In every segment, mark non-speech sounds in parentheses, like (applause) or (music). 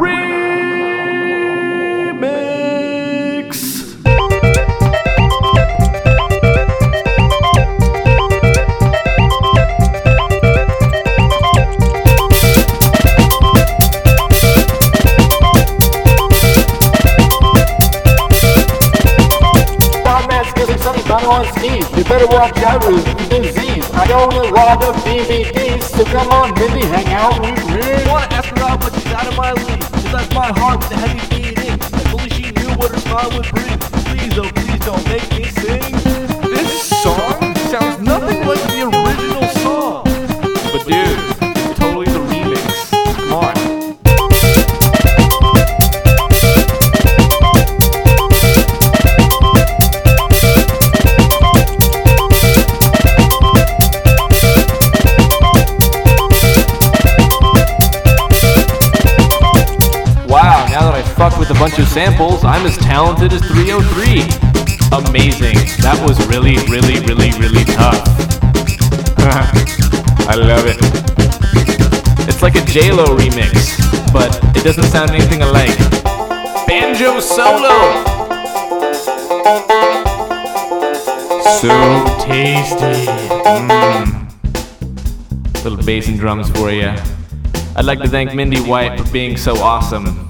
Remix. On skis. You better watch out, Ruth. Disease. I don't want a lot of DVDs. So come on, Mindy, hang out with me. wanna ask her out, but she's out of my league. She left my heart with a heavy beating. If only she knew what her smile would bring. Please, oh please, don't make me now that I fucked with a bunch of samples, I'm as talented as 303. Amazing. That was really, really, really, really tough. (laughs) I love it. It's like a JLo remix, but it doesn't sound anything alike. Banjo solo! So tasty. Mm. Little bass and drums for you. I'd like to thank Mindy White for being so awesome.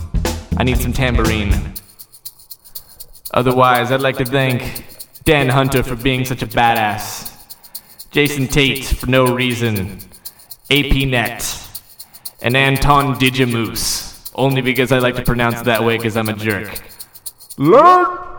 I need some tambourine. Otherwise, I'd like to thank Dan Hunter for being such a badass. Jason Tate for no reason. APNet. And Anton Digimoose. Only because I like to pronounce it that way because I'm a jerk. Learn